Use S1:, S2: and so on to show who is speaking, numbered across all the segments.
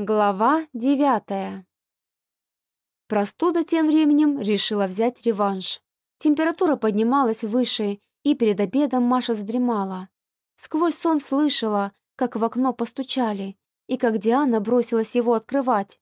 S1: Глава девятая. Простуда тем временем решила взять реванш. Температура поднималась выше, и перед обедом Маша задремала. Сквозь сон слышала, как в окно постучали, и как Диана бросилась его открывать.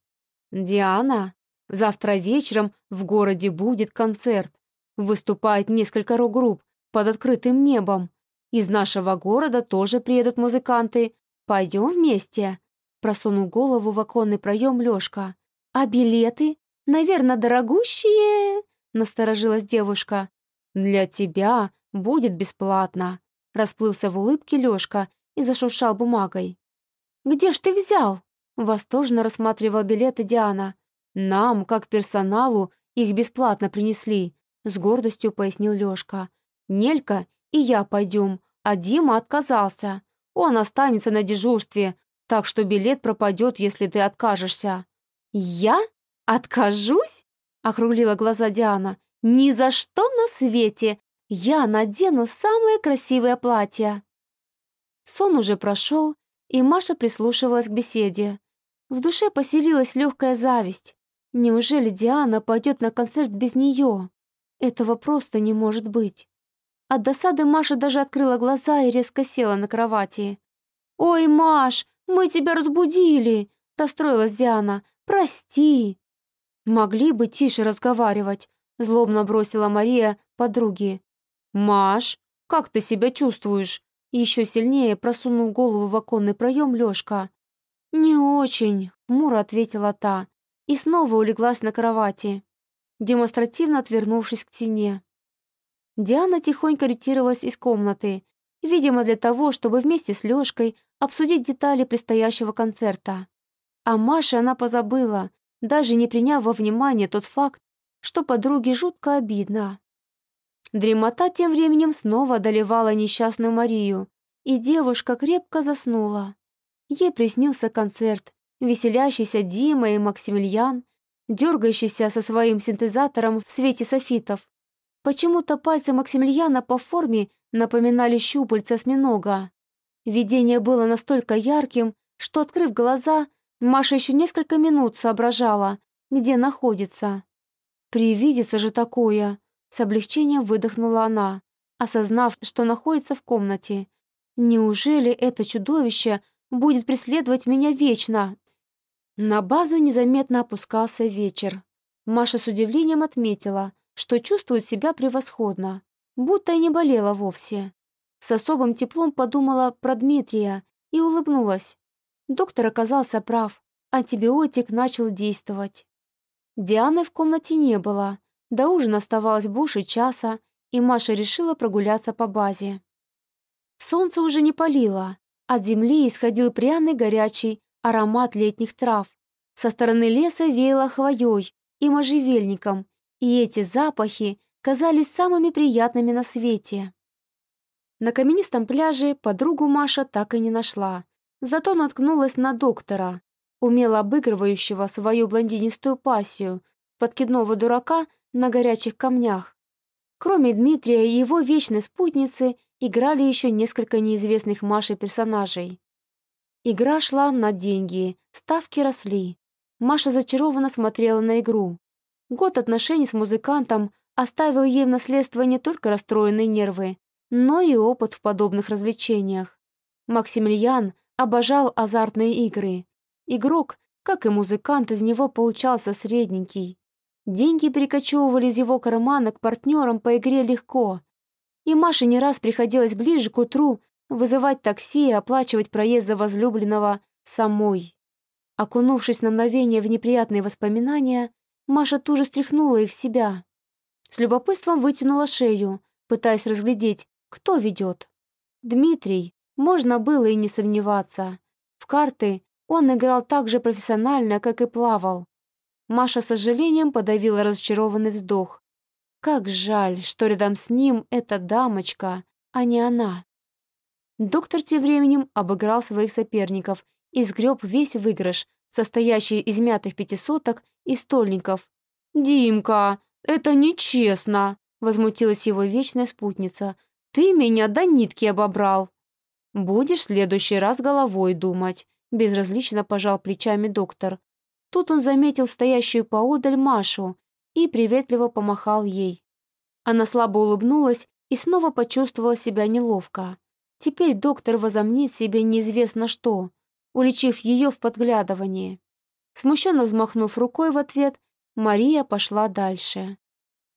S1: «Диана, завтра вечером в городе будет концерт. Выступает несколько рок-групп под открытым небом. Из нашего города тоже приедут музыканты. Пойдем вместе?» Просунул голову в оконный проем Лёшка. «А билеты? Наверное, дорогущие?» Насторожилась девушка. «Для тебя будет бесплатно», расплылся в улыбке Лёшка и зашуршал бумагой. «Где ж ты взял?» Восторженно рассматривал билеты Диана. «Нам, как персоналу, их бесплатно принесли», с гордостью пояснил Лёшка. «Нелька и я пойдем, а Дима отказался. Он останется на дежурстве, так что билет пропадет, если ты откажешься». «Я? Откажусь?» — округлила глаза Диана. «Ни за что на свете! Я надену самое красивое платье!» Сон уже прошел, и Маша прислушивалась к беседе. В душе поселилась легкая зависть. Неужели Диана пойдет на концерт без нее? Этого просто не может быть. От досады Маша даже открыла глаза и резко села на кровати. «Ой, Маш, «Мы тебя разбудили!» — расстроилась Диана. «Прости!» «Могли бы тише разговаривать», — злобно бросила Мария подруге. «Маш, как ты себя чувствуешь?» Еще сильнее просунул голову в оконный проем Лешка. «Не очень», — хмуро ответила та и снова улеглась на кровати, демонстративно отвернувшись к стене. Диана тихонько ретировалась из комнаты, видимо, для того, чтобы вместе с Лёшкой обсудить детали предстоящего концерта. А Маше она позабыла, даже не приняв во внимание тот факт, что подруге жутко обидно. Дремота тем временем снова одолевала несчастную Марию, и девушка крепко заснула. Ей приснился концерт, веселящийся Дима и Максимилиан, дергающийся со своим синтезатором в свете софитов. Почему-то пальцы Максимилиана по форме напоминали щупальца осьминога. Видение было настолько ярким, что, открыв глаза, Маша еще несколько минут соображала, где находится. «Привидится же такое!» С облегчением выдохнула она, осознав, что находится в комнате. «Неужели это чудовище будет преследовать меня вечно?» На базу незаметно опускался вечер. Маша с удивлением отметила, что чувствует себя превосходно, будто и не болела вовсе. С особым теплом подумала про Дмитрия и улыбнулась. Доктор оказался прав. Антибиотик начал действовать. Дианы в комнате не было. До ужина оставалось больше часа, и Маша решила прогуляться по базе. Солнце уже не палило. От земли исходил пряный горячий аромат летних трав. Со стороны леса веяло хвоей и можжевельником, и эти запахи казались самыми приятными на свете. На каменистом пляже подругу Маша так и не нашла, зато наткнулась на доктора, умело обыгрывающего свою блондинистую пассию, подкидного дурака на горячих камнях. Кроме Дмитрия и его вечной спутницы играли еще несколько неизвестных Маше персонажей. Игра шла на деньги, ставки росли. Маша зачарованно смотрела на игру. Год отношений с музыкантом оставил ей в наследство не только расстроенные нервы, но и опыт в подобных развлечениях. Максимилиан обожал азартные игры. Игрок, как и музыкант, из него получался средненький. Деньги перекочевывали из его кармана к партнерам по игре легко. И Маше не раз приходилось ближе к утру вызывать такси и оплачивать проезд за возлюбленного самой. Окунувшись на мгновение в неприятные воспоминания, Маша тут же стряхнула их себя. С любопытством вытянула шею, пытаясь разглядеть, кто ведет? Дмитрий, можно было и не сомневаться. В карты он играл так же профессионально, как и плавал. Маша с сожалением подавила разочарованный вздох. Как жаль, что рядом с ним эта дамочка, а не она. Доктор тем временем обыграл своих соперников и сгреб весь выигрыш, состоящий из мятых пятисоток и стольников. «Димка, это нечестно!» — возмутилась его вечная спутница. Ты меня до нитки обобрал. Будешь в следующий раз головой думать. безразлично пожал плечами доктор. Тут он заметил стоящую поодаль Машу и приветливо помахал ей. Она слабо улыбнулась и снова почувствовала себя неловко. Теперь доктор возомнит себе неизвестно что, уличив ее в подглядывании. Смущенно взмахнув рукой в ответ, Мария пошла дальше.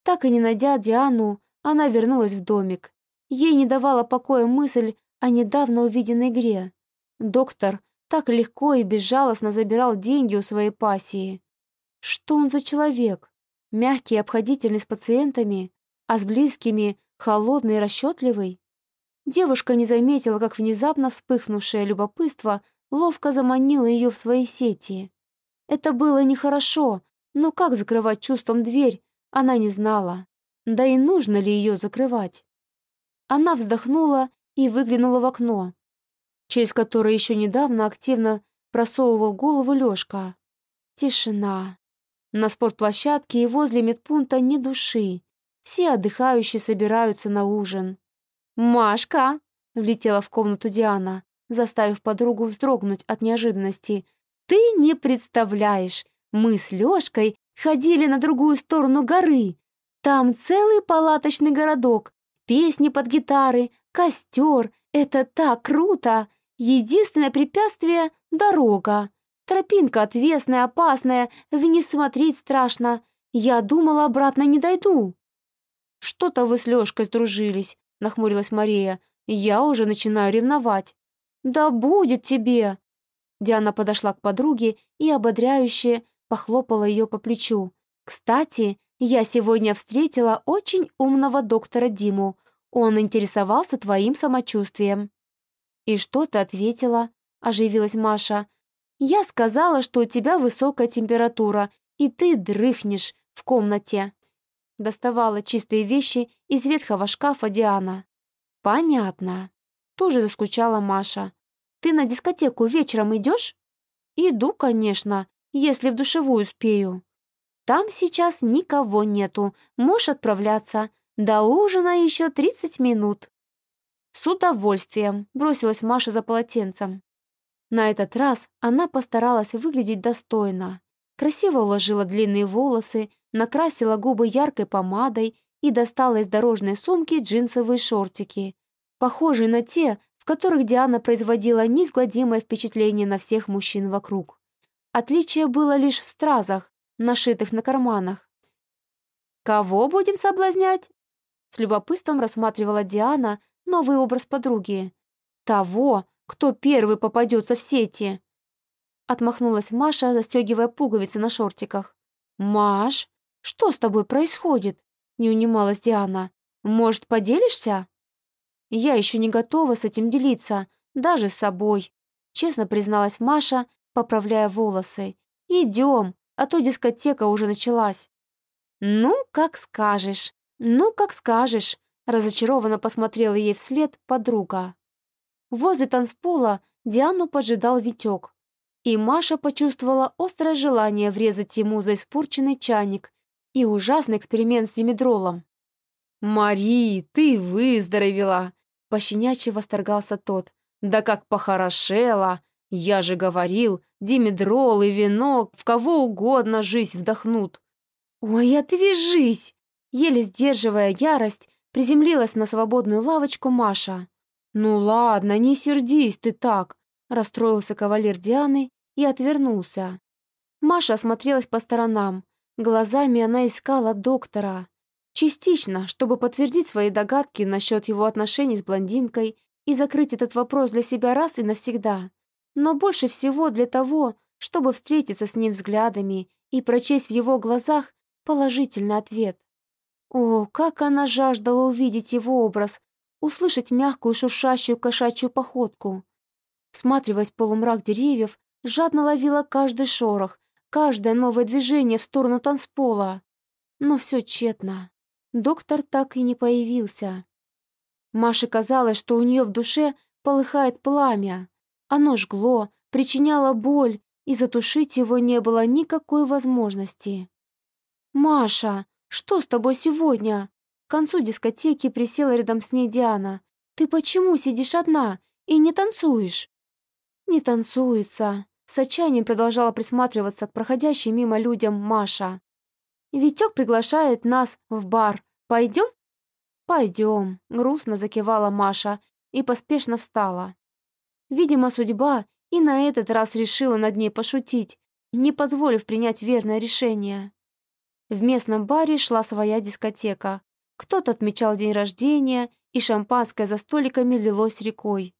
S1: Так и не найдя Диану, она вернулась в домик. Ей не давала покоя мысль о недавно увиденной игре. Доктор так легко и безжалостно забирал деньги у своей пассии. Что он за человек? Мягкий и обходительный с пациентами, а с близкими холодный и расчетливый? Девушка не заметила, как внезапно вспыхнувшее любопытство ловко заманило ее в свои сети. Это было нехорошо, но как закрывать чувством дверь, она не знала. Да и нужно ли ее закрывать? Она вздохнула и выглянула в окно, через которое еще недавно активно просовывал голову Лешка. Тишина. На спортплощадке и возле медпункта ни души. Все отдыхающие собираются на ужин. «Машка!» — влетела в комнату Диана, заставив подругу вздрогнуть от неожиданности. «Ты не представляешь! Мы с Лёшкой ходили на другую сторону горы. Там целый палаточный городок, песни под гитары, костер. Это так круто! Единственное препятствие — дорога. Тропинка отвесная, опасная, вниз смотреть страшно. Я думала, обратно не дойду». «Что-то вы с Лёшкой сдружились», — нахмурилась Мария. «Я уже начинаю ревновать». «Да будет тебе!» Диана подошла к подруге и ободряюще похлопала ее по плечу. «Кстати, я сегодня встретила очень умного доктора Диму. Он интересовался твоим самочувствием». «И что ты ответила?» — оживилась Маша. «Я сказала, что у тебя высокая температура, и ты дрыхнешь в комнате». Доставала чистые вещи из ветхого шкафа Диана. «Понятно». Тоже заскучала Маша. «Ты на дискотеку вечером идешь?» «Иду, конечно, если в душевую успею». «Там сейчас никого нету, можешь отправляться. До ужина еще 30 минут». «С удовольствием», — бросилась Маша за полотенцем. На этот раз она постаралась выглядеть достойно. Красиво уложила длинные волосы, накрасила губы яркой помадой и достала из дорожной сумки джинсовые шортики, похожие на те, в которых Диана производила неизгладимое впечатление на всех мужчин вокруг. Отличие было лишь в стразах, нашитых на карманах. «Кого будем соблазнять?» С любопытством рассматривала Диана новый образ подруги. «Того, кто первый попадется в сети!» Отмахнулась Маша, застегивая пуговицы на шортиках. «Маш, что с тобой происходит?» Не унималась Диана. «Может, поделишься?» «Я еще не готова с этим делиться, даже с собой», честно призналась Маша, поправляя волосы. «Идем, а то дискотека уже началась». «Ну, как скажешь, ну, как скажешь», разочарованно посмотрела ей вслед подруга. Возле танцпола Диану поджидал Витек, и Маша почувствовала острое желание врезать ему за испорченный чайник и ужасный эксперимент с димедролом. «Мари, ты выздоровела!» — пощенячьи восторгался тот. «Да как похорошела! Я же говорил, димедрол и вино в кого угодно жизнь вдохнут!» «Ой, отвяжись!» Еле сдерживая ярость, приземлилась на свободную лавочку Маша. «Ну ладно, не сердись ты так!» расстроился кавалер Дианы и отвернулся. Маша осмотрелась по сторонам. Глазами она искала доктора. Частично, чтобы подтвердить свои догадки насчет его отношений с блондинкой и закрыть этот вопрос для себя раз и навсегда. Но больше всего для того, чтобы встретиться с ним взглядами и прочесть в его глазах положительный ответ. О, как она жаждала увидеть его образ, услышать мягкую шуршащую кошачью походку. Всматриваясь в полумрак деревьев, жадно ловила каждый шорох, каждое новое движение в сторону танцпола. Но все тщетно. Доктор так и не появился. Маше казалось, что у нее в душе полыхает пламя. Оно жгло, причиняло боль, и затушить его не было никакой возможности. «Маша, что с тобой сегодня?» К концу дискотеки присела рядом с ней Диана. «Ты почему сидишь одна и не танцуешь?» Не танцуется. С отчаянием продолжала присматриваться к проходящим мимо людям Маша. Витек приглашает нас в бар. Пойдем? Пойдем, грустно закивала Маша и поспешно встала. Видимо, судьба и на этот раз решила над ней пошутить, не позволив принять верное решение. В местном баре шла своя дискотека. Кто-то отмечал день рождения, и шампанское за столиками лилось рекой.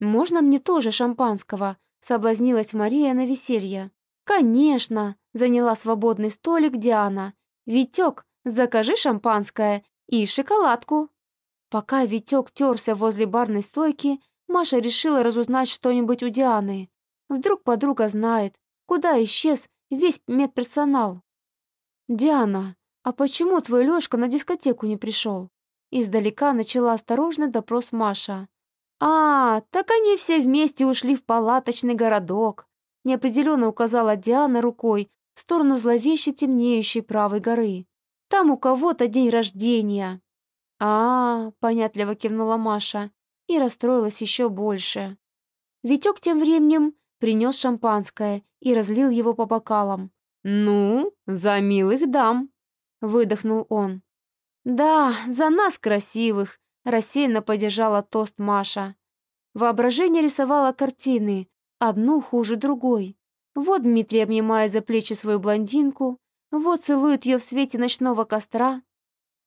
S1: «Можно мне тоже шампанского?» — соблазнилась Мария на веселье. «Конечно!» — заняла свободный столик Диана. «Витек, закажи шампанское и шоколадку». Пока Витек терся возле барной стойки, Маша решила разузнать что-нибудь у Дианы. Вдруг подруга знает, куда исчез весь медперсонал. «Диана, а почему твой Лёшка на дискотеку не пришел?» Издалека начала осторожный допрос Маша. «А, так они все вместе ушли в палаточный городок», неопределенно указала Диана рукой в сторону зловеще темнеющей правой горы. «Там у кого-то день рождения». «А, -а — понятливо кивнула Маша и расстроилась еще больше. Витек тем временем принес шампанское и разлил его по бокалам. «Ну, за милых дам!» — выдохнул он. «Да, за нас красивых!» — рассеянно поддержала тост Маша. Воображение рисовало картины, одну хуже другой. Вот Дмитрий обнимает за плечи свою блондинку, вот целует ее в свете ночного костра.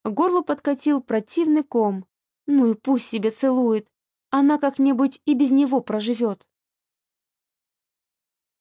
S1: Горло подкатил противный ком, ну и пусть себе целует. Она как-нибудь и без него проживет.